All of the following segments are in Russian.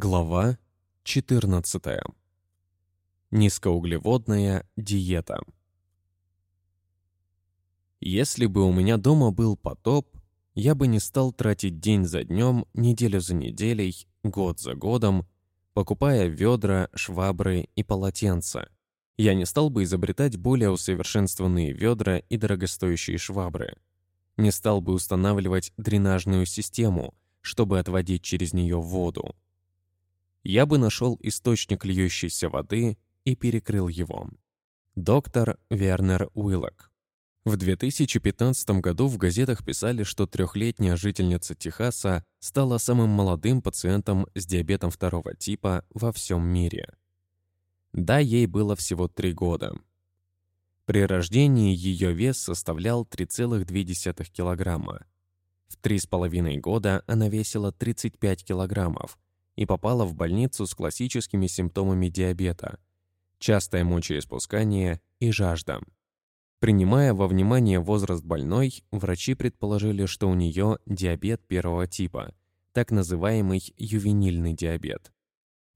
Глава 14. Низкоуглеводная диета. Если бы у меня дома был потоп, я бы не стал тратить день за днем, неделю за неделей, год за годом, покупая ведра, швабры и полотенца. Я не стал бы изобретать более усовершенствованные ведра и дорогостоящие швабры. Не стал бы устанавливать дренажную систему, чтобы отводить через нее воду я бы нашел источник льющейся воды и перекрыл его. Доктор Вернер Уиллок. В 2015 году в газетах писали, что трехлетняя жительница Техаса стала самым молодым пациентом с диабетом второго типа во всем мире. Да, ей было всего три года. При рождении ее вес составлял 3,2 килограмма. В три с половиной года она весила 35 килограммов, и попала в больницу с классическими симптомами диабета – частое мочеиспускание и жажда. Принимая во внимание возраст больной, врачи предположили, что у нее диабет первого типа, так называемый ювенильный диабет.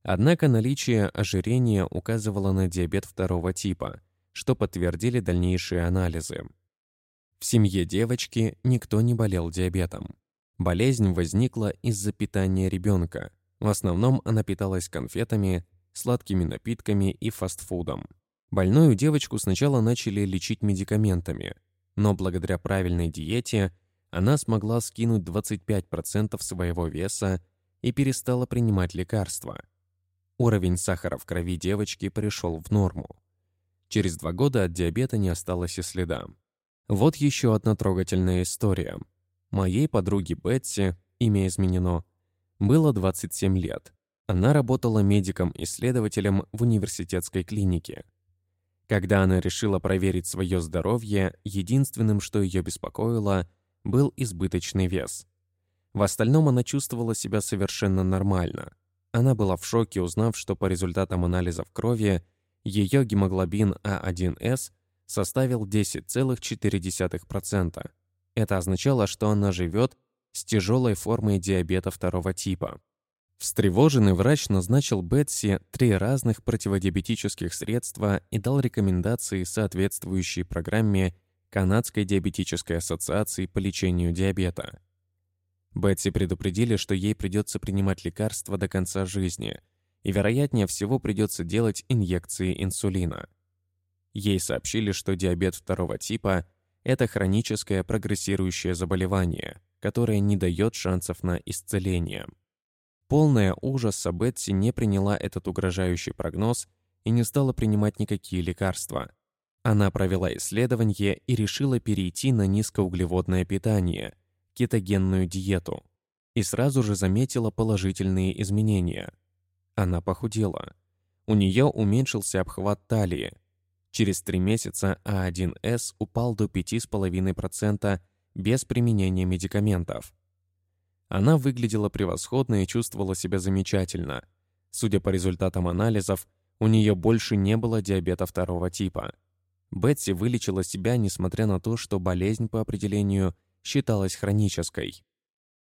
Однако наличие ожирения указывало на диабет второго типа, что подтвердили дальнейшие анализы. В семье девочки никто не болел диабетом. Болезнь возникла из-за питания ребенка, в основном она питалась конфетами, сладкими напитками и фастфудом. Больную девочку сначала начали лечить медикаментами, но благодаря правильной диете она смогла скинуть 25% своего веса и перестала принимать лекарства. Уровень сахара в крови девочки пришел в норму. Через два года от диабета не осталось и следа. Вот еще одна трогательная история. Моей подруге Бетси, имя изменено, было 27 лет. Она работала медиком-исследователем в университетской клинике. Когда она решила проверить свое здоровье, единственным, что ее беспокоило, был избыточный вес. В остальном она чувствовала себя совершенно нормально. Она была в шоке, узнав, что по результатам анализов крови ее гемоглобин А1С составил 10,4%. Это означало, что она живет с тяжелой формой диабета второго типа. Встревоженный врач назначил Бетси три разных противодиабетических средства и дал рекомендации, соответствующие программе Канадской диабетической ассоциации по лечению диабета. Бетси предупредили, что ей придется принимать лекарства до конца жизни, и, вероятнее всего, придется делать инъекции инсулина. Ей сообщили, что диабет второго типа – это хроническое прогрессирующее заболевание – которая не дает шансов на исцеление. Полная ужаса Бетси не приняла этот угрожающий прогноз и не стала принимать никакие лекарства. Она провела исследование и решила перейти на низкоуглеводное питание, кетогенную диету, и сразу же заметила положительные изменения. Она похудела. У нее уменьшился обхват талии. Через три месяца А1С упал до 5,5% без применения медикаментов. Она выглядела превосходно и чувствовала себя замечательно. Судя по результатам анализов, у нее больше не было диабета второго типа. Бетси вылечила себя, несмотря на то, что болезнь по определению считалась хронической.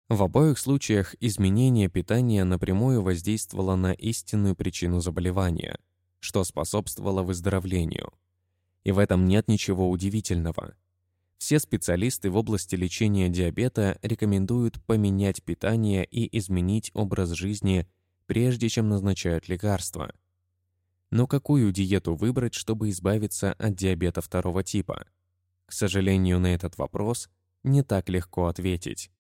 В обоих случаях изменение питания напрямую воздействовало на истинную причину заболевания, что способствовало выздоровлению. И в этом нет ничего удивительного. Все специалисты в области лечения диабета рекомендуют поменять питание и изменить образ жизни, прежде чем назначают лекарства. Но какую диету выбрать, чтобы избавиться от диабета второго типа? К сожалению, на этот вопрос не так легко ответить.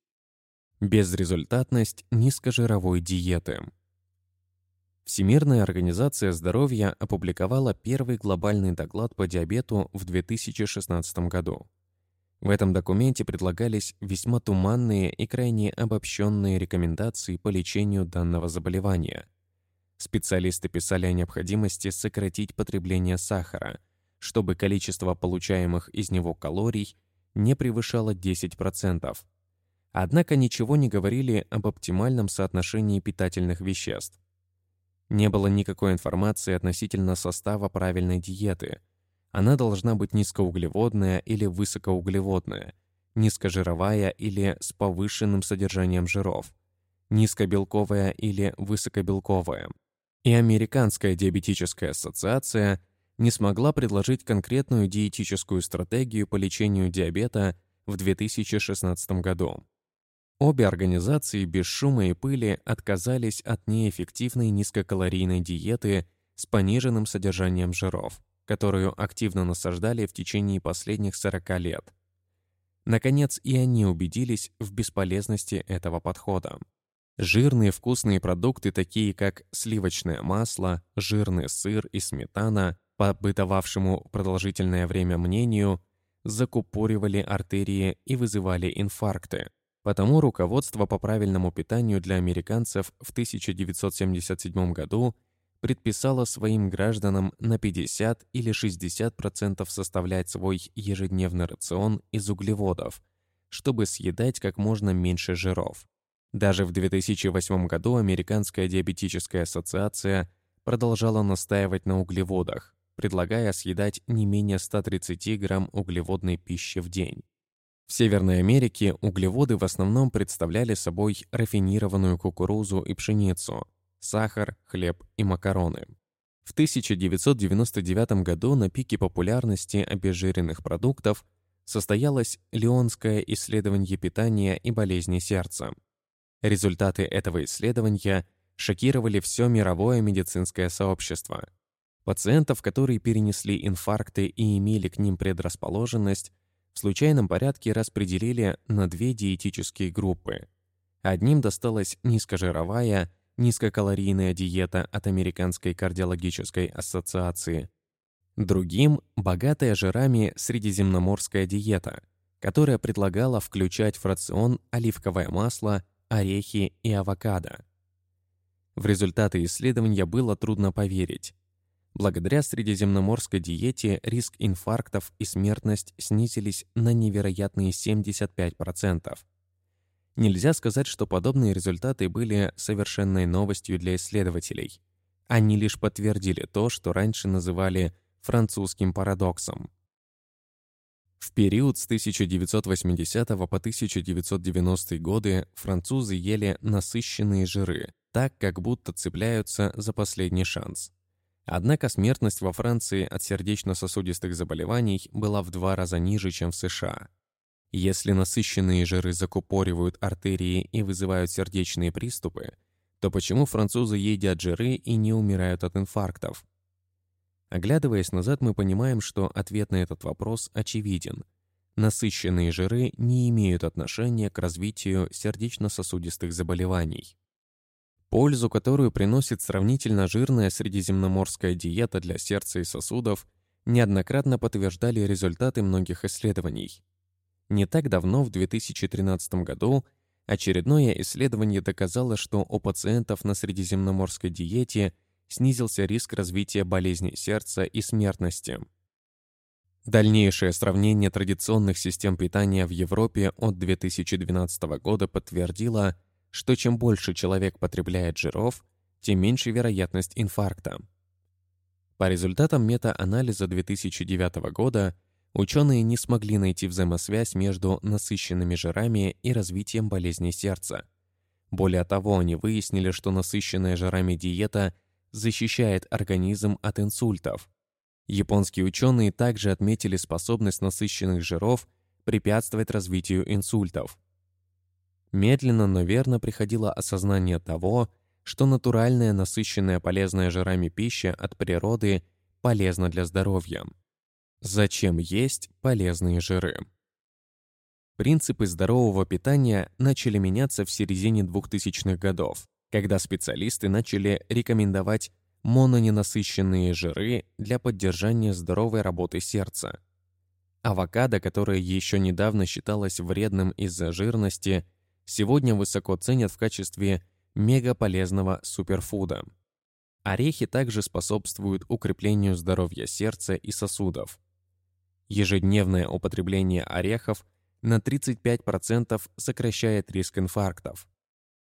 Безрезультатность низкожировой диеты. Всемирная организация здоровья опубликовала первый глобальный доклад по диабету в 2016 году. В этом документе предлагались весьма туманные и крайне обобщенные рекомендации по лечению данного заболевания. Специалисты писали о необходимости сократить потребление сахара, чтобы количество получаемых из него калорий не превышало 10%. Однако ничего не говорили об оптимальном соотношении питательных веществ. Не было никакой информации относительно состава правильной диеты – она должна быть низкоуглеводная или высокоуглеводная, низкожировая или с повышенным содержанием жиров, низкобелковая или высокобелковая. И Американская диабетическая ассоциация не смогла предложить конкретную диетическую стратегию по лечению диабета в 2016 году. Обе организации без шума и пыли отказались от неэффективной низкокалорийной диеты с пониженным содержанием жиров, которую активно насаждали в течение последних 40 лет. Наконец, и они убедились в бесполезности этого подхода. Жирные вкусные продукты, такие как сливочное масло, жирный сыр и сметана, по бытовавшему продолжительное время мнению, закупоривали артерии и вызывали инфаркты. Потому руководство по правильному питанию для американцев в 1977 году предписало своим гражданам на 50 или 60% составлять свой ежедневный рацион из углеводов, чтобы съедать как можно меньше жиров. Даже в 2008 году Американская диабетическая ассоциация продолжала настаивать на углеводах, предлагая съедать не менее 130 грамм углеводной пищи в день. В Северной Америке углеводы в основном представляли собой рафинированную кукурузу и пшеницу, сахар, хлеб и макароны. В 1999 году на пике популярности обезжиренных продуктов состоялось Леонское исследование питания и болезни сердца. Результаты этого исследования шокировали все мировое медицинское сообщество. Пациентов, которые перенесли инфаркты и имели к ним предрасположенность, в случайном порядке распределили на две диетические группы. Одним досталась низкожировая, низкокалорийная диета от Американской кардиологической ассоциации. Другим – богатая жирами средиземноморская диета, которая предлагала включать в рацион оливковое масло, орехи и авокадо. В результаты исследования было трудно поверить. Благодаря средиземноморской диете риск инфарктов и смертность снизились на невероятные 75%. Нельзя сказать, что подобные результаты были совершенной новостью для исследователей. Они лишь подтвердили то, что раньше называли французским парадоксом. В период с 1980 по 1990 годы французы ели насыщенные жиры, так как будто цепляются за последний шанс. Однако смертность во Франции от сердечно-сосудистых заболеваний была в два раза ниже, чем в США. Если насыщенные жиры закупоривают артерии и вызывают сердечные приступы, то почему французы едят жиры и не умирают от инфарктов? Оглядываясь назад, мы понимаем, что ответ на этот вопрос очевиден. Насыщенные жиры не имеют отношения к развитию сердечно-сосудистых заболеваний. Пользу, которую приносит сравнительно жирная средиземноморская диета для сердца и сосудов, неоднократно подтверждали результаты многих исследований. Не так давно, в 2013 году, очередное исследование доказало, что у пациентов на средиземноморской диете снизился риск развития болезней сердца и смертности. Дальнейшее сравнение традиционных систем питания в Европе от 2012 года подтвердило, что чем больше человек потребляет жиров, тем меньше вероятность инфаркта. По результатам мета-анализа 2009 года ученые не смогли найти взаимосвязь между насыщенными жирами и развитием болезней сердца. Более того, они выяснили, что насыщенная жирами диета защищает организм от инсультов. Японские ученые также отметили способность насыщенных жиров препятствовать развитию инсультов. Медленно, но верно приходило осознание того, что натуральная, насыщенная полезная жирами пища от природы полезна для здоровья. Зачем есть полезные жиры? Принципы здорового питания начали меняться в середине 2000-х годов, когда специалисты начали рекомендовать мононенасыщенные жиры для поддержания здоровой работы сердца. Авокадо, которое еще недавно считалось вредным из-за жирности, сегодня высоко ценят в качестве мегаполезного суперфуда. Орехи также способствуют укреплению здоровья сердца и сосудов. Ежедневное употребление орехов на 35% сокращает риск инфарктов.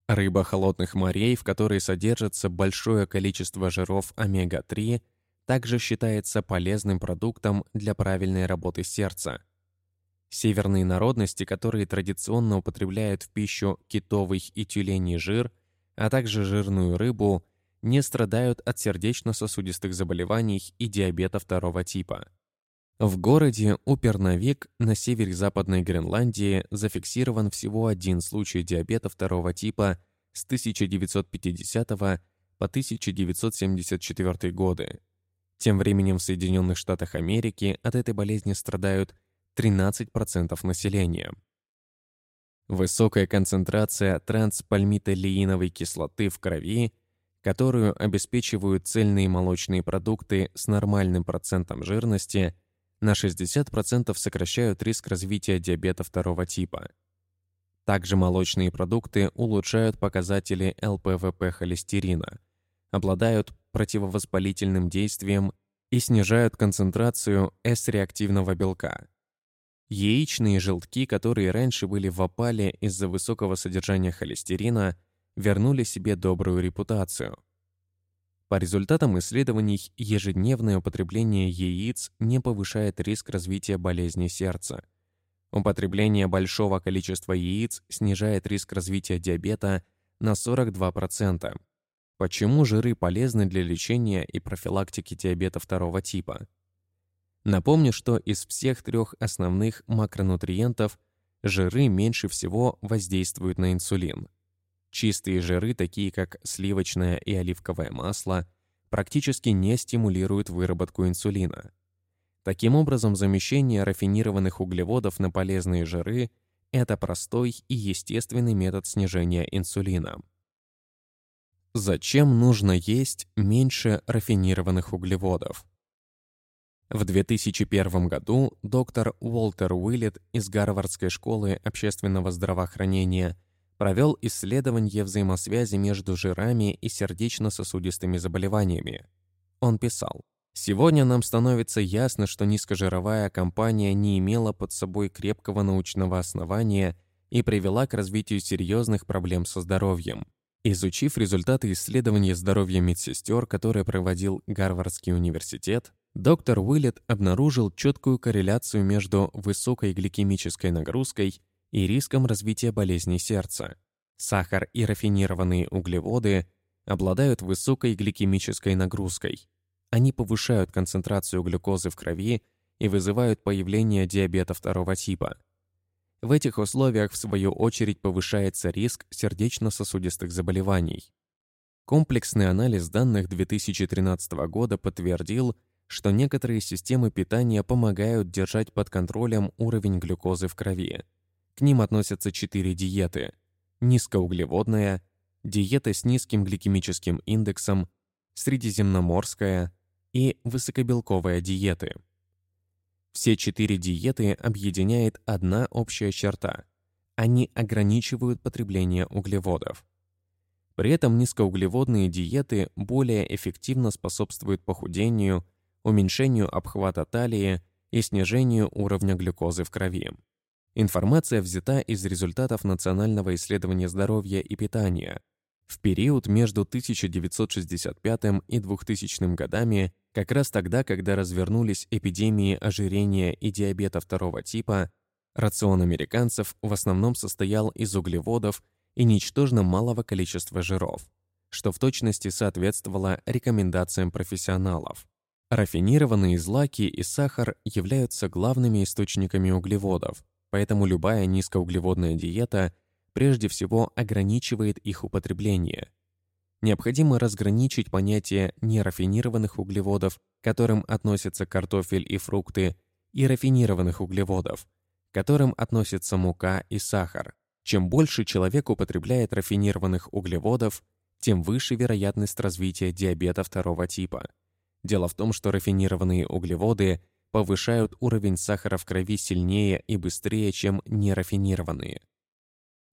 Рыба холодных морей, в которой содержится большое количество жиров омега-3, также считается полезным продуктом для правильной работы сердца. Северные народности, которые традиционно употребляют в пищу китовый и тюленей жир, а также жирную рыбу, не страдают от сердечно-сосудистых заболеваний и диабета второго типа. В городе Уперновик на северо-западной Гренландии зафиксирован всего один случай диабета второго типа с 1950 по 1974 годы. Тем временем в Соединенных Штатах Америки от этой болезни страдают 13% населения. Высокая концентрация транспальмитолеиновой кислоты в крови, которую обеспечивают цельные молочные продукты с нормальным процентом жирности, на 60% сокращают риск развития диабета второго типа. Также молочные продукты улучшают показатели ЛПВП холестерина, обладают противовоспалительным действием и снижают концентрацию С-реактивного белка. Яичные желтки, которые раньше были в опале из-за высокого содержания холестерина, вернули себе добрую репутацию. По результатам исследований, ежедневное употребление яиц не повышает риск развития болезни сердца. Употребление большого количества яиц снижает риск развития диабета на 42%. Почему жиры полезны для лечения и профилактики диабета второго типа? Напомню, что из всех трех основных макронутриентов жиры меньше всего воздействуют на инсулин. Чистые жиры, такие как сливочное и оливковое масло, практически не стимулируют выработку инсулина. Таким образом, замещение рафинированных углеводов на полезные жиры – это простой и естественный метод снижения инсулина. Зачем нужно есть меньше рафинированных углеводов? В 2001 году доктор Уолтер Уиллет из Гарвардской школы общественного здравоохранения провел исследование взаимосвязи между жирами и сердечно-сосудистыми заболеваниями. Он писал, «Сегодня нам становится ясно, что низкожировая компания не имела под собой крепкого научного основания и привела к развитию серьезных проблем со здоровьем. Изучив результаты исследования здоровья медсестер, которое проводил Гарвардский университет, доктор Уиллет обнаружил четкую корреляцию между высокой гликемической нагрузкой и риском развития болезней сердца. Сахар и рафинированные углеводы обладают высокой гликемической нагрузкой. Они повышают концентрацию глюкозы в крови и вызывают появление диабета второго типа. В этих условиях, в свою очередь, повышается риск сердечно-сосудистых заболеваний. Комплексный анализ данных 2013 года подтвердил, что некоторые системы питания помогают держать под контролем уровень глюкозы в крови. К ним относятся четыре диеты. Низкоуглеводная, диета с низким гликемическим индексом, средиземноморская и высокобелковая диеты. Все четыре диеты объединяет одна общая черта. Они ограничивают потребление углеводов. При этом низкоуглеводные диеты более эффективно способствуют похудению, уменьшению обхвата талии и снижению уровня глюкозы в крови. Информация взята из результатов Национального исследования здоровья и питания. В период между 1965 и 2000 годами, как раз тогда, когда развернулись эпидемии ожирения и диабета второго типа, рацион американцев в основном состоял из углеводов и ничтожно малого количества жиров, что в точности соответствовало рекомендациям профессионалов. Рафинированные злаки и сахар являются главными источниками углеводов, поэтому любая низкоуглеводная диета прежде всего ограничивает их употребление. Необходимо разграничить понятие нерафинированных углеводов, к которым относятся картофель и фрукты, и рафинированных углеводов, к которым относятся мука и сахар. Чем больше человек употребляет рафинированных углеводов, тем выше вероятность развития диабета второго типа – Дело в том, что рафинированные углеводы повышают уровень сахара в крови сильнее и быстрее, чем нерафинированные.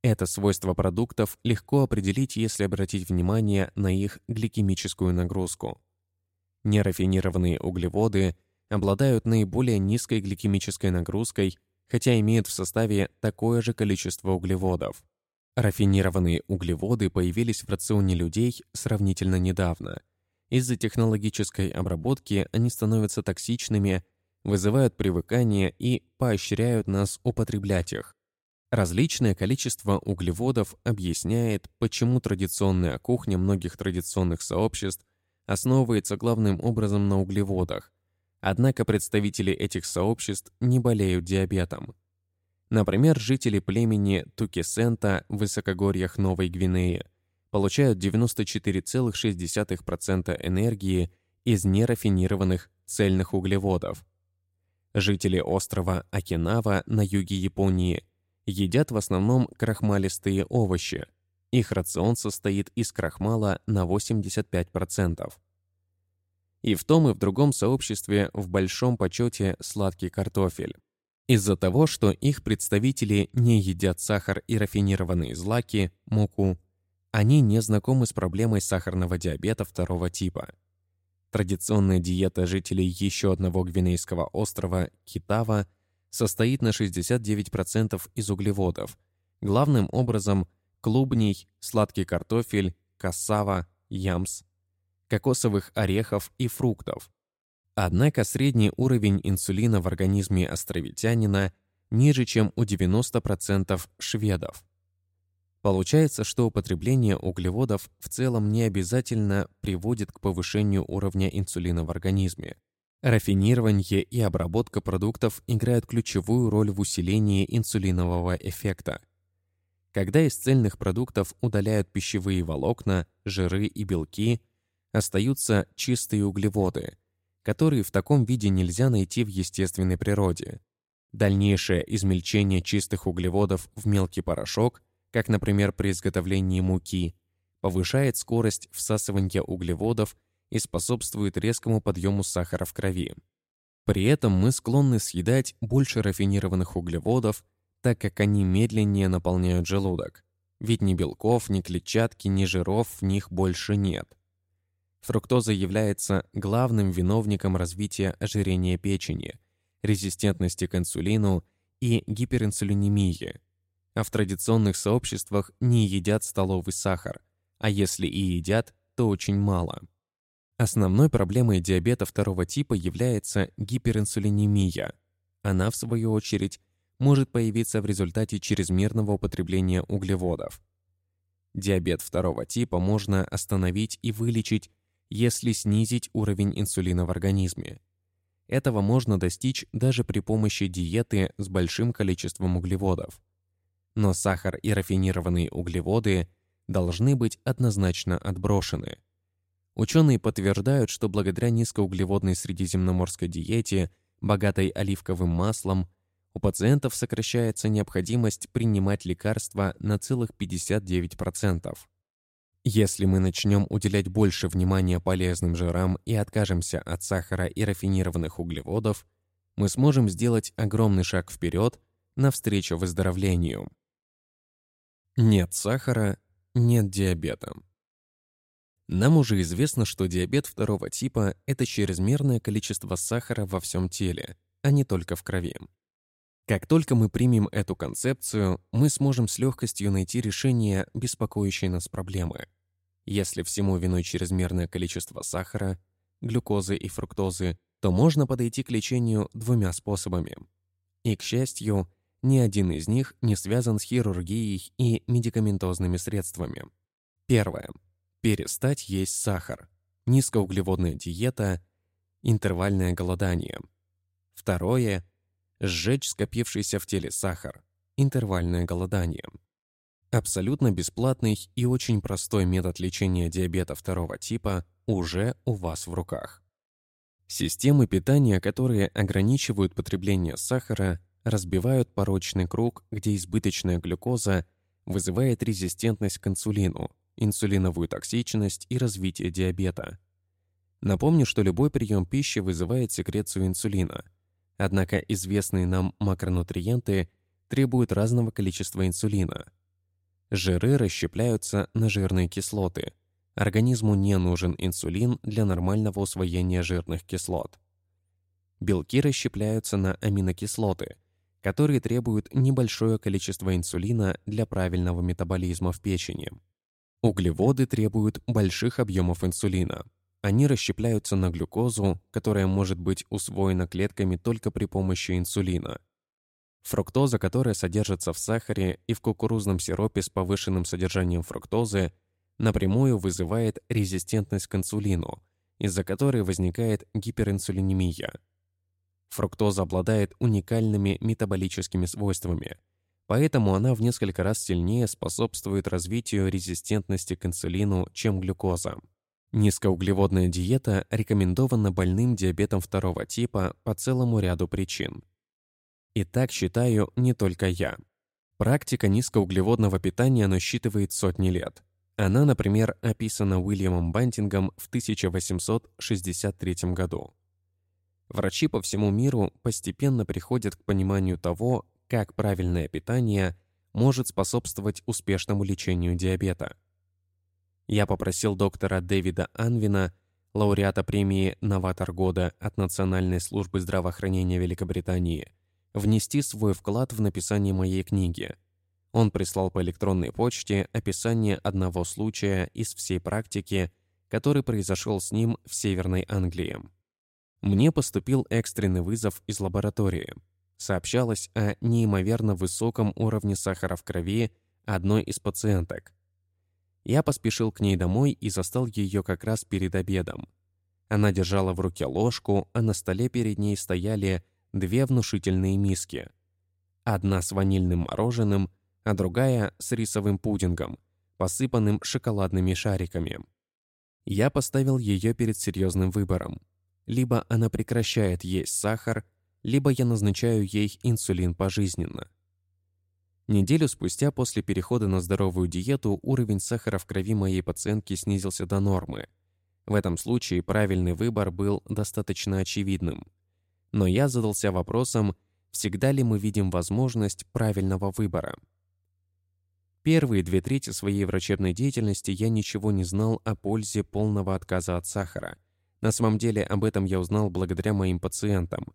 Это свойство продуктов легко определить, если обратить внимание на их гликемическую нагрузку. Нерафинированные углеводы обладают наиболее низкой гликемической нагрузкой, хотя имеют в составе такое же количество углеводов. Рафинированные углеводы появились в рационе людей сравнительно недавно – из-за технологической обработки они становятся токсичными, вызывают привыкание и поощряют нас употреблять их. Различное количество углеводов объясняет, почему традиционная кухня многих традиционных сообществ основывается главным образом на углеводах, однако представители этих сообществ не болеют диабетом. Например, жители племени Тукисента в высокогорьях Новой Гвинеи получают 94,6% энергии из нерафинированных цельных углеводов. Жители острова Окинава на юге Японии едят в основном крахмалистые овощи. Их рацион состоит из крахмала на 85%. И в том и в другом сообществе в большом почете сладкий картофель. Из-за того, что их представители не едят сахар и рафинированные злаки, муку, они не знакомы с проблемой сахарного диабета второго типа. Традиционная диета жителей еще одного гвинейского острова, Китава, состоит на 69% из углеводов, главным образом клубней, сладкий картофель, кассава, ямс, кокосовых орехов и фруктов. Однако средний уровень инсулина в организме островитянина ниже, чем у 90% шведов. Получается, что употребление углеводов в целом не обязательно приводит к повышению уровня инсулина в организме. Рафинирование и обработка продуктов играют ключевую роль в усилении инсулинового эффекта. Когда из цельных продуктов удаляют пищевые волокна, жиры и белки, остаются чистые углеводы, которые в таком виде нельзя найти в естественной природе. Дальнейшее измельчение чистых углеводов в мелкий порошок, как, например, при изготовлении муки, повышает скорость всасывания углеводов и способствует резкому подъему сахара в крови. При этом мы склонны съедать больше рафинированных углеводов, так как они медленнее наполняют желудок. Ведь ни белков, ни клетчатки, ни жиров в них больше нет. Фруктоза является главным виновником развития ожирения печени, резистентности к инсулину и гиперинсулинемии. А в традиционных сообществах не едят столовый сахар, а если и едят, то очень мало. Основной проблемой диабета второго типа является гиперинсулинемия. Она, в свою очередь, может появиться в результате чрезмерного употребления углеводов. Диабет второго типа можно остановить и вылечить, если снизить уровень инсулина в организме. Этого можно достичь даже при помощи диеты с большим количеством углеводов. Но сахар и рафинированные углеводы должны быть однозначно отброшены – Ученые подтверждают, что благодаря низкоуглеводной средиземноморской диете, богатой оливковым маслом, у пациентов сокращается необходимость принимать лекарства на целых 59%. Если мы начнем уделять больше внимания полезным жирам и откажемся от сахара и рафинированных углеводов, мы сможем сделать огромный шаг вперед навстречу выздоровлению. Нет сахара – нет диабета. Нам уже известно, что диабет второго типа – это чрезмерное количество сахара во всем теле, а не только в крови. Как только мы примем эту концепцию, мы сможем с легкостью найти решение беспокоящей нас проблемы. Если всему виной чрезмерное количество сахара, глюкозы и фруктозы, то можно подойти к лечению двумя способами. И, к счастью, ни один из них не связан с хирургией и медикаментозными средствами. Первое. Перестать есть сахар. Низкоуглеводная диета. Интервальное голодание. Второе. Сжечь скопившийся в теле сахар. Интервальное голодание. Абсолютно бесплатный и очень простой метод лечения диабета второго типа уже у вас в руках. Системы питания, которые ограничивают потребление сахара, разбивают порочный круг, где избыточная глюкоза вызывает резистентность к инсулину, инсулиновую токсичность и развитие диабета. Напомню, что любой прием пищи вызывает секрецию инсулина. Однако известные нам макронутриенты требуют разного количества инсулина. Жиры расщепляются на жирные кислоты. Организму не нужен инсулин для нормального усвоения жирных кислот. Белки расщепляются на аминокислоты, которые требуют небольшое количество инсулина для правильного метаболизма в печени. Углеводы требуют больших объемов инсулина. Они расщепляются на глюкозу, которая может быть усвоена клетками только при помощи инсулина. Фруктоза, которая содержится в сахаре и в кукурузном сиропе с повышенным содержанием фруктозы, напрямую вызывает резистентность к инсулину, из-за которой возникает гиперинсулинемия. Фруктоза обладает уникальными метаболическими свойствами, поэтому она в несколько раз сильнее способствует развитию резистентности к инсулину, чем глюкоза. Низкоуглеводная диета рекомендована больным диабетом второго типа по целому ряду причин. И так считаю не только я. Практика низкоуглеводного питания насчитывает сотни лет. Она, например, описана Уильямом Бантингом в 1863 году. Врачи по всему миру постепенно приходят к пониманию того, как правильное питание может способствовать успешному лечению диабета. Я попросил доктора Дэвида Анвина, лауреата премии «Новатор года» от Национальной службы здравоохранения Великобритании, внести свой вклад в написание моей книги. Он прислал по электронной почте описание одного случая из всей практики, который произошел с ним в Северной Англии. Мне поступил экстренный вызов из лаборатории. Сообщалось о неимоверно высоком уровне сахара в крови одной из пациенток. Я поспешил к ней домой и застал ее как раз перед обедом. Она держала в руке ложку, а на столе перед ней стояли две внушительные миски. Одна с ванильным мороженым, а другая с рисовым пудингом, посыпанным шоколадными шариками. Я поставил ее перед серьезным выбором. Либо она прекращает есть сахар, либо я назначаю ей инсулин пожизненно. Неделю спустя после перехода на здоровую диету уровень сахара в крови моей пациентки снизился до нормы. В этом случае правильный выбор был достаточно очевидным. Но я задался вопросом, всегда ли мы видим возможность правильного выбора. Первые две трети своей врачебной деятельности я ничего не знал о пользе полного отказа от сахара. На самом деле об этом я узнал благодаря моим пациентам.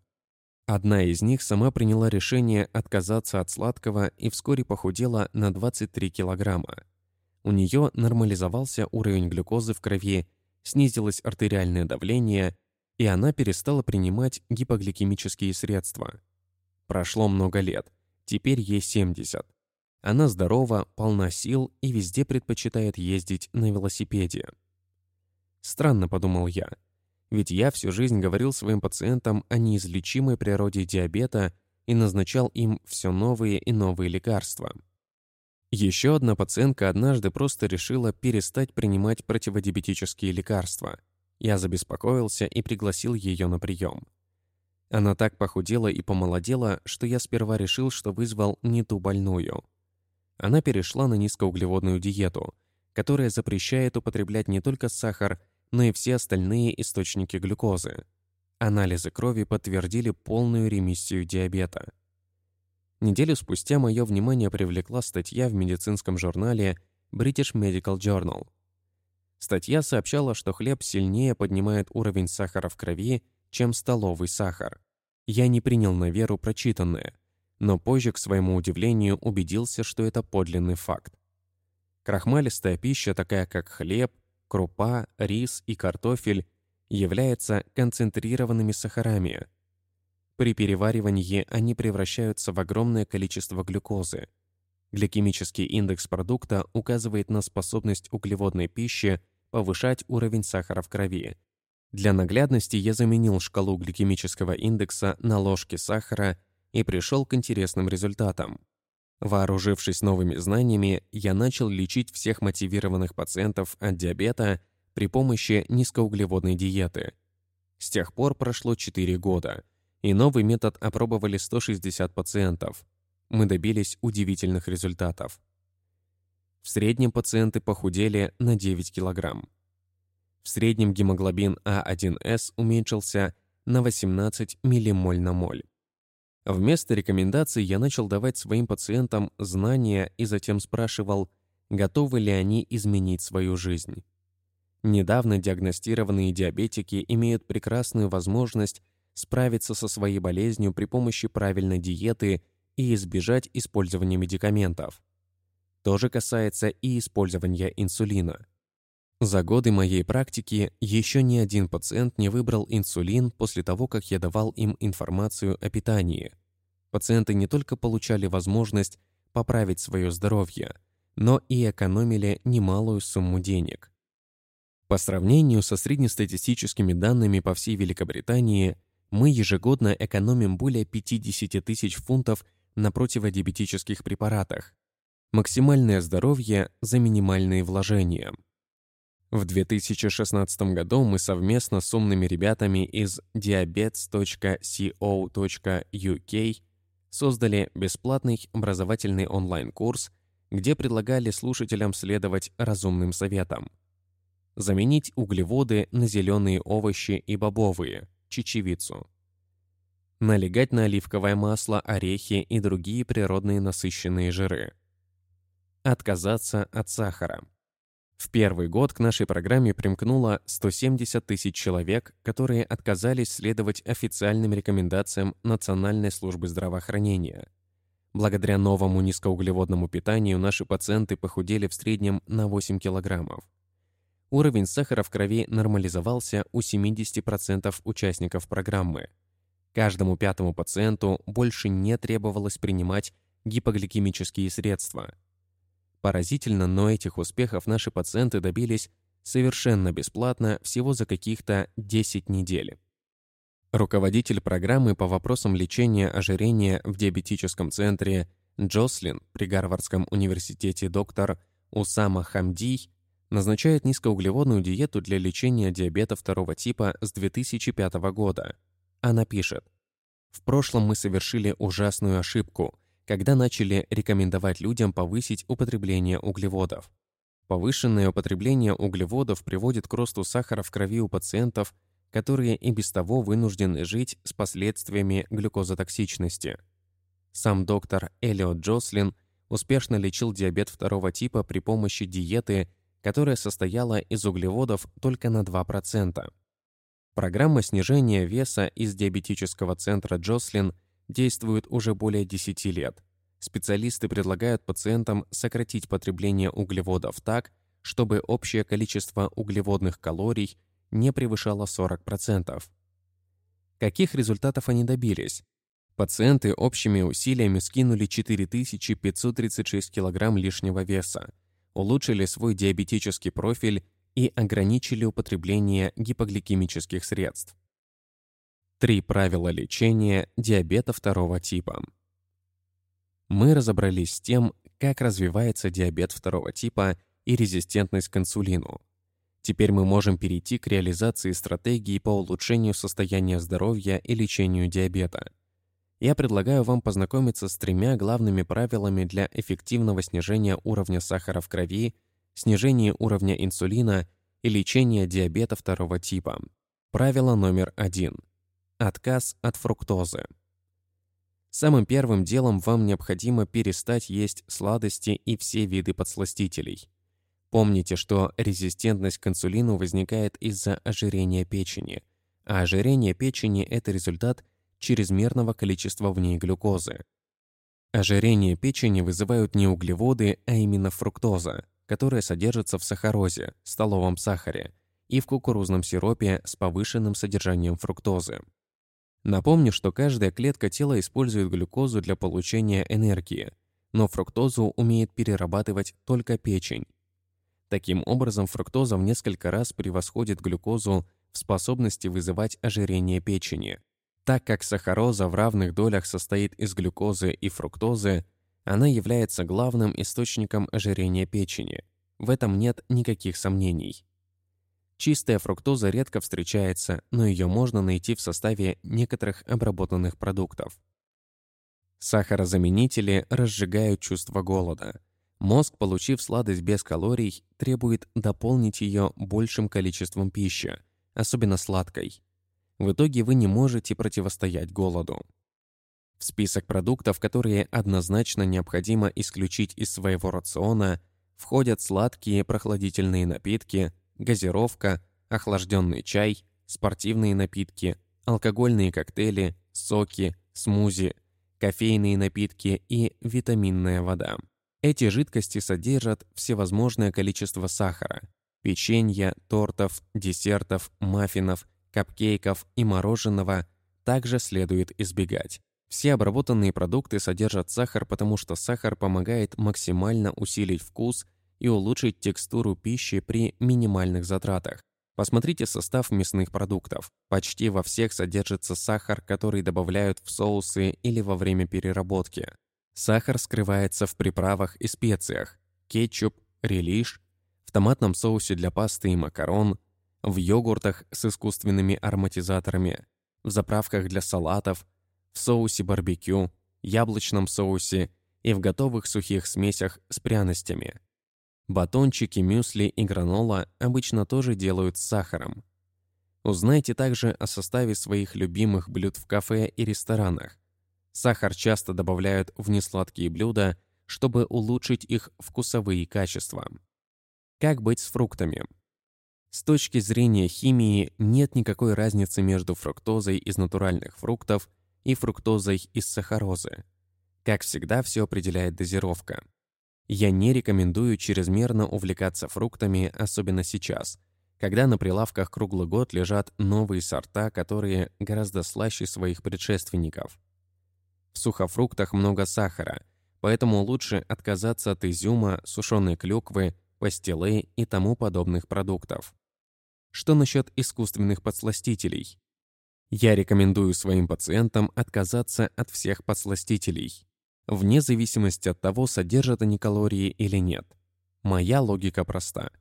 Одна из них сама приняла решение отказаться от сладкого и вскоре похудела на 23 килограмма. У нее нормализовался уровень глюкозы в крови, снизилось артериальное давление, и она перестала принимать гипогликемические средства. Прошло много лет, теперь ей 70. Она здорова, полна сил и везде предпочитает ездить на велосипеде. Странно, подумал я, ведь я всю жизнь говорил своим пациентам о неизлечимой природе диабета и назначал им все новые и новые лекарства. Еще одна пациентка однажды просто решила перестать принимать противодиабетические лекарства. Я забеспокоился и пригласил ее на прием. Она так похудела и помолодела, что я сперва решил, что вызвал не ту больную. Она перешла на низкоуглеводную диету, которая запрещает употреблять не только сахар, но и все остальные источники глюкозы. Анализы крови подтвердили полную ремиссию диабета. Неделю спустя мое внимание привлекла статья в медицинском журнале British Medical Journal. Статья сообщала, что хлеб сильнее поднимает уровень сахара в крови, чем столовый сахар. Я не принял на веру прочитанное, но позже, к своему удивлению, убедился, что это подлинный факт. Крахмалистая пища, такая как хлеб, крупа, рис и картофель являются концентрированными сахарами. При переваривании они превращаются в огромное количество глюкозы. Гликемический индекс продукта указывает на способность углеводной пищи повышать уровень сахара в крови. Для наглядности я заменил шкалу гликемического индекса на ложки сахара и пришел к интересным результатам. Вооружившись новыми знаниями, я начал лечить всех мотивированных пациентов от диабета при помощи низкоуглеводной диеты. С тех пор прошло 4 года, и новый метод опробовали 160 пациентов. Мы добились удивительных результатов. В среднем пациенты похудели на 9 килограмм. В среднем гемоглобин А1С уменьшился на 18 миллимоль на моль. Вместо рекомендаций я начал давать своим пациентам знания и затем спрашивал, готовы ли они изменить свою жизнь. Недавно диагностированные диабетики имеют прекрасную возможность справиться со своей болезнью при помощи правильной диеты и избежать использования медикаментов. То же касается и использования инсулина. За годы моей практики еще ни один пациент не выбрал инсулин после того, как я давал им информацию о питании. Пациенты не только получали возможность поправить свое здоровье, но и экономили немалую сумму денег. По сравнению со среднестатистическими данными по всей Великобритании, мы ежегодно экономим более 50 тысяч фунтов на противодиабетических препаратах. Максимальное здоровье за минимальные вложения. В 2016 году мы совместно с умными ребятами из diabetes.co.uk создали бесплатный образовательный онлайн-курс, где предлагали слушателям следовать разумным советам. Заменить углеводы на зеленые овощи и бобовые, чечевицу. Налегать на оливковое масло, орехи и другие природные насыщенные жиры. Отказаться от сахара. В первый год к нашей программе примкнуло 170 тысяч человек, которые отказались следовать официальным рекомендациям Национальной службы здравоохранения. Благодаря новому низкоуглеводному питанию наши пациенты похудели в среднем на 8 килограммов. Уровень сахара в крови нормализовался у 70% участников программы. Каждому пятому пациенту больше не требовалось принимать гипогликемические средства – Поразительно, но этих успехов наши пациенты добились совершенно бесплатно всего за каких-то 10 недель. Руководитель программы по вопросам лечения ожирения в диабетическом центре Джослин при Гарвардском университете доктор Усама Хамдий назначает низкоуглеводную диету для лечения диабета второго типа с 2005 года. Она пишет, «В прошлом мы совершили ужасную ошибку – когда начали рекомендовать людям повысить употребление углеводов. Повышенное употребление углеводов приводит к росту сахара в крови у пациентов, которые и без того вынуждены жить с последствиями глюкозотоксичности. Сам доктор Элиот Джослин успешно лечил диабет второго типа при помощи диеты, которая состояла из углеводов только на 2%. Программа снижения веса из диабетического центра Джослин – действует уже более 10 лет. Специалисты предлагают пациентам сократить потребление углеводов так, чтобы общее количество углеводных калорий не превышало 40%. Каких результатов они добились? Пациенты общими усилиями скинули 4536 кг лишнего веса, улучшили свой диабетический профиль и ограничили употребление гипогликемических средств. Три правила лечения диабета второго типа. Мы разобрались с тем, как развивается диабет второго типа и резистентность к инсулину. Теперь мы можем перейти к реализации стратегии по улучшению состояния здоровья и лечению диабета. Я предлагаю вам познакомиться с тремя главными правилами для эффективного снижения уровня сахара в крови, снижения уровня инсулина и лечения диабета второго типа. Правило номер один – Отказ от фруктозы. Самым первым делом вам необходимо перестать есть сладости и все виды подсластителей. Помните, что резистентность к инсулину возникает из-за ожирения печени, а ожирение печени – это результат чрезмерного количества в ней глюкозы. Ожирение печени вызывают не углеводы, а именно фруктоза, которая содержится в сахарозе, столовом сахаре, и в кукурузном сиропе с повышенным содержанием фруктозы. Напомню, что каждая клетка тела использует глюкозу для получения энергии, но фруктозу умеет перерабатывать только печень. Таким образом, фруктоза в несколько раз превосходит глюкозу в способности вызывать ожирение печени. Так как сахароза в равных долях состоит из глюкозы и фруктозы, она является главным источником ожирения печени. В этом нет никаких сомнений. Чистая фруктоза редко встречается, но ее можно найти в составе некоторых обработанных продуктов. Сахарозаменители разжигают чувство голода. Мозг, получив сладость без калорий, требует дополнить ее большим количеством пищи, особенно сладкой. В итоге вы не можете противостоять голоду. В список продуктов, которые однозначно необходимо исключить из своего рациона, входят сладкие прохладительные напитки, газировка, охлажденный чай, спортивные напитки, алкогольные коктейли, соки, смузи, кофейные напитки и витаминная вода. Эти жидкости содержат всевозможное количество сахара. печенья, тортов, десертов, маффинов, капкейков и мороженого также следует избегать. Все обработанные продукты содержат сахар, потому что сахар помогает максимально усилить вкус и улучшить текстуру пищи при минимальных затратах. Посмотрите состав мясных продуктов. Почти во всех содержится сахар, который добавляют в соусы или во время переработки. Сахар скрывается в приправах и специях. Кетчуп, релиш, в томатном соусе для пасты и макарон, в йогуртах с искусственными ароматизаторами, в заправках для салатов, в соусе барбекю, яблочном соусе и в готовых сухих смесях с пряностями. Батончики, мюсли и гранола обычно тоже делают с сахаром. Узнайте также о составе своих любимых блюд в кафе и ресторанах. Сахар часто добавляют в несладкие блюда, чтобы улучшить их вкусовые качества. Как быть с фруктами? С точки зрения химии нет никакой разницы между фруктозой из натуральных фруктов и фруктозой из сахарозы. Как всегда, все определяет дозировка. Я не рекомендую чрезмерно увлекаться фруктами, особенно сейчас, когда на прилавках круглый год лежат новые сорта, которые гораздо слаще своих предшественников. В сухофруктах много сахара, поэтому лучше отказаться от изюма, сушеной клюквы, пастилы и тому подобных продуктов. Что насчет искусственных подсластителей? Я рекомендую своим пациентам отказаться от всех подсластителей вне зависимости от того, содержат они калории или нет. Моя логика проста.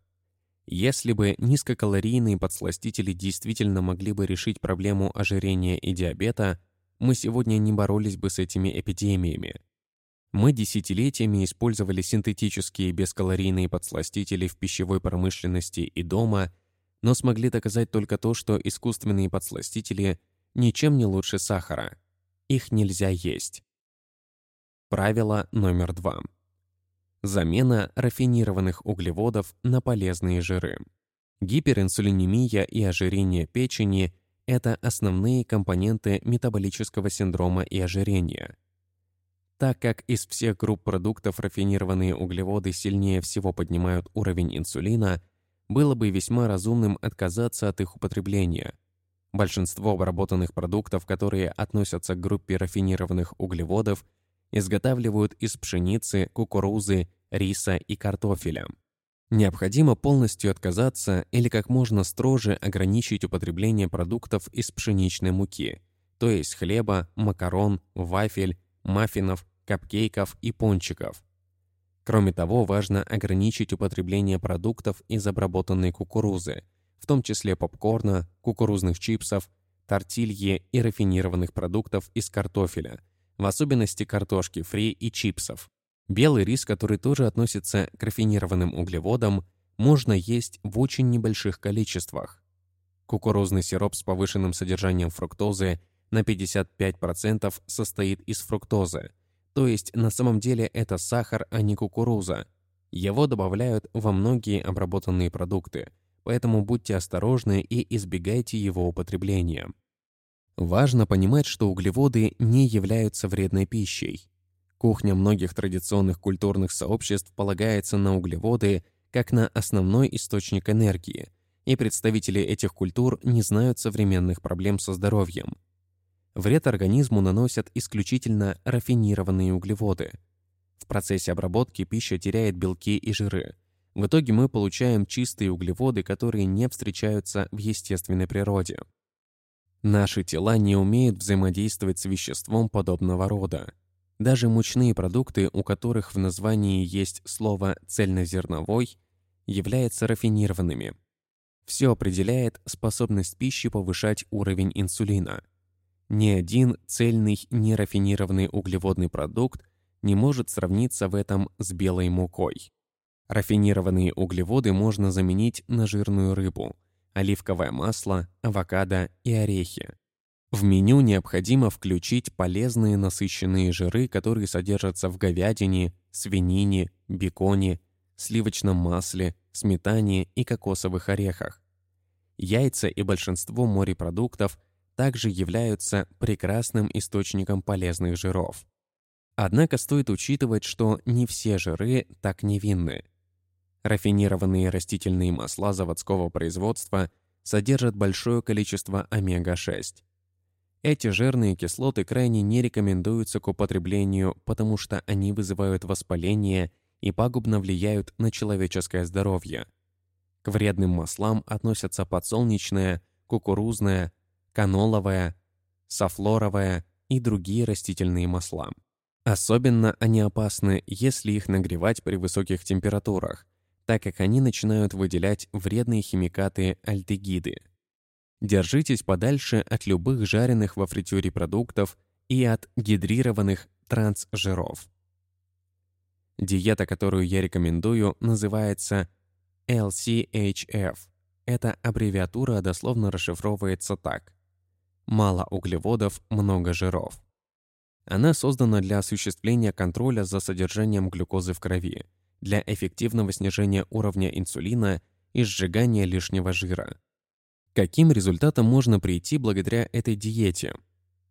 Если бы низкокалорийные подсластители действительно могли бы решить проблему ожирения и диабета, мы сегодня не боролись бы с этими эпидемиями. Мы десятилетиями использовали синтетические бескалорийные подсластители в пищевой промышленности и дома, но смогли доказать только то, что искусственные подсластители ничем не лучше сахара. Их нельзя есть. Правило номер два. Замена рафинированных углеводов на полезные жиры. Гиперинсулинемия и ожирение печени – это основные компоненты метаболического синдрома и ожирения. Так как из всех групп продуктов рафинированные углеводы сильнее всего поднимают уровень инсулина, было бы весьма разумным отказаться от их употребления. Большинство обработанных продуктов, которые относятся к группе рафинированных углеводов, изготавливают из пшеницы, кукурузы, риса и картофеля. Необходимо полностью отказаться или как можно строже ограничить употребление продуктов из пшеничной муки, то есть хлеба, макарон, вафель, маффинов, капкейков и пончиков. Кроме того, важно ограничить употребление продуктов из обработанной кукурузы, в том числе попкорна, кукурузных чипсов, тортильи и рафинированных продуктов из картофеля – в особенности картошки фри и чипсов. Белый рис, который тоже относится к рафинированным углеводам, можно есть в очень небольших количествах. Кукурузный сироп с повышенным содержанием фруктозы на 55% состоит из фруктозы, то есть на самом деле это сахар, а не кукуруза. Его добавляют во многие обработанные продукты, поэтому будьте осторожны и избегайте его употребления. Важно понимать, что углеводы не являются вредной пищей. Кухня многих традиционных культурных сообществ полагается на углеводы как на основной источник энергии, и представители этих культур не знают современных проблем со здоровьем. Вред организму наносят исключительно рафинированные углеводы. В процессе обработки пища теряет белки и жиры. В итоге мы получаем чистые углеводы, которые не встречаются в естественной природе. Наши тела не умеют взаимодействовать с веществом подобного рода. Даже мучные продукты, у которых в названии есть слово «цельнозерновой», являются рафинированными. Все определяет способность пищи повышать уровень инсулина. Ни один цельный нерафинированный углеводный продукт не может сравниться в этом с белой мукой. Рафинированные углеводы можно заменить на жирную рыбу – оливковое масло, авокадо и орехи. В меню необходимо включить полезные насыщенные жиры, которые содержатся в говядине, свинине, беконе, сливочном масле, сметане и кокосовых орехах. Яйца и большинство морепродуктов также являются прекрасным источником полезных жиров. Однако стоит учитывать, что не все жиры так невинны. Рафинированные растительные масла заводского производства содержат большое количество омега-6. Эти жирные кислоты крайне не рекомендуются к употреблению, потому что они вызывают воспаление и пагубно влияют на человеческое здоровье. К вредным маслам относятся подсолнечное, кукурузное, каноловое, софлоровое и другие растительные масла. Особенно они опасны, если их нагревать при высоких температурах, так как они начинают выделять вредные химикаты альдегиды. Держитесь подальше от любых жареных во фритюре продуктов и от гидрированных трансжиров. Диета, которую я рекомендую, называется LCHF. Эта аббревиатура дословно расшифровывается так. Мало углеводов, много жиров. Она создана для осуществления контроля за содержанием глюкозы в крови, для эффективного снижения уровня инсулина и сжигания лишнего жира. Каким результатом можно прийти благодаря этой диете?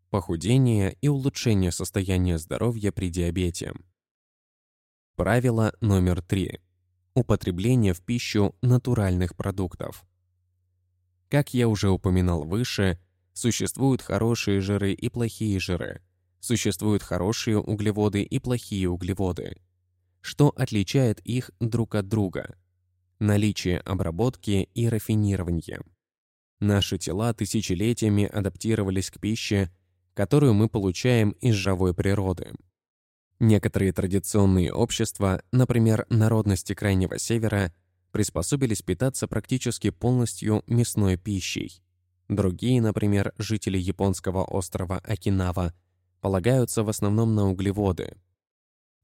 Похудение и улучшение состояния здоровья при диабете. Правило номер три. Употребление в пищу натуральных продуктов. Как я уже упоминал выше, существуют хорошие жиры и плохие жиры. Существуют хорошие углеводы и плохие углеводы. Что отличает их друг от друга? Наличие обработки и рафинирования. Наши тела тысячелетиями адаптировались к пище, которую мы получаем из живой природы. Некоторые традиционные общества, например, народности Крайнего Севера, приспособились питаться практически полностью мясной пищей. Другие, например, жители японского острова Окинава, полагаются в основном на углеводы.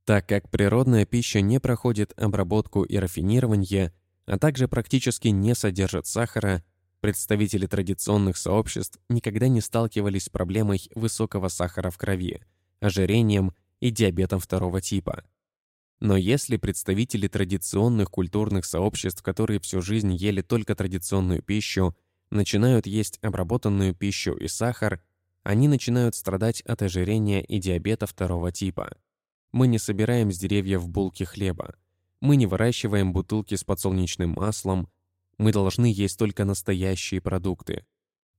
Так как природная пища не проходит обработку и рафинирование, а также практически не содержит сахара, Представители традиционных сообществ никогда не сталкивались с проблемой высокого сахара в крови, ожирением и диабетом второго типа. Но если представители традиционных культурных сообществ, которые всю жизнь ели только традиционную пищу, начинают есть обработанную пищу и сахар, они начинают страдать от ожирения и диабета второго типа. Мы не собираем с деревьев булки хлеба. Мы не выращиваем бутылки с подсолнечным маслом, мы должны есть только настоящие продукты.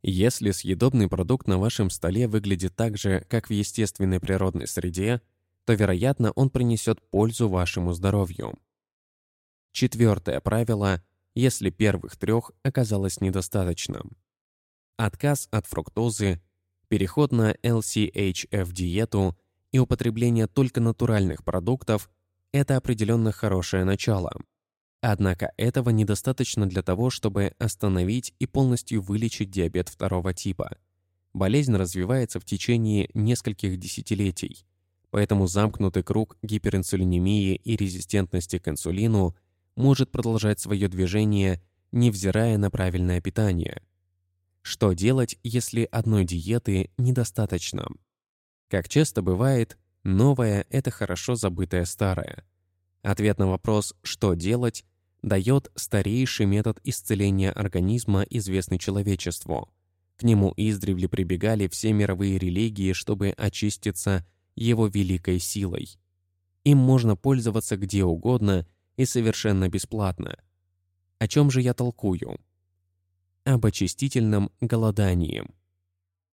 Если съедобный продукт на вашем столе выглядит так же, как в естественной природной среде, то, вероятно, он принесет пользу вашему здоровью. Четвертое правило, если первых трех оказалось недостаточно. Отказ от фруктозы, переход на LCHF-диету и употребление только натуральных продуктов – это определенно хорошее начало. Однако этого недостаточно для того, чтобы остановить и полностью вылечить диабет второго типа. Болезнь развивается в течение нескольких десятилетий, поэтому замкнутый круг гиперинсулинемии и резистентности к инсулину может продолжать свое движение, невзирая на правильное питание. Что делать, если одной диеты недостаточно? Как часто бывает, новое – это хорошо забытое старое. Ответ на вопрос «что делать?» дает старейший метод исцеления организма, известный человечеству. К нему издревле прибегали все мировые религии, чтобы очиститься его великой силой. Им можно пользоваться где угодно и совершенно бесплатно. О чем же я толкую? Об очистительном голодании –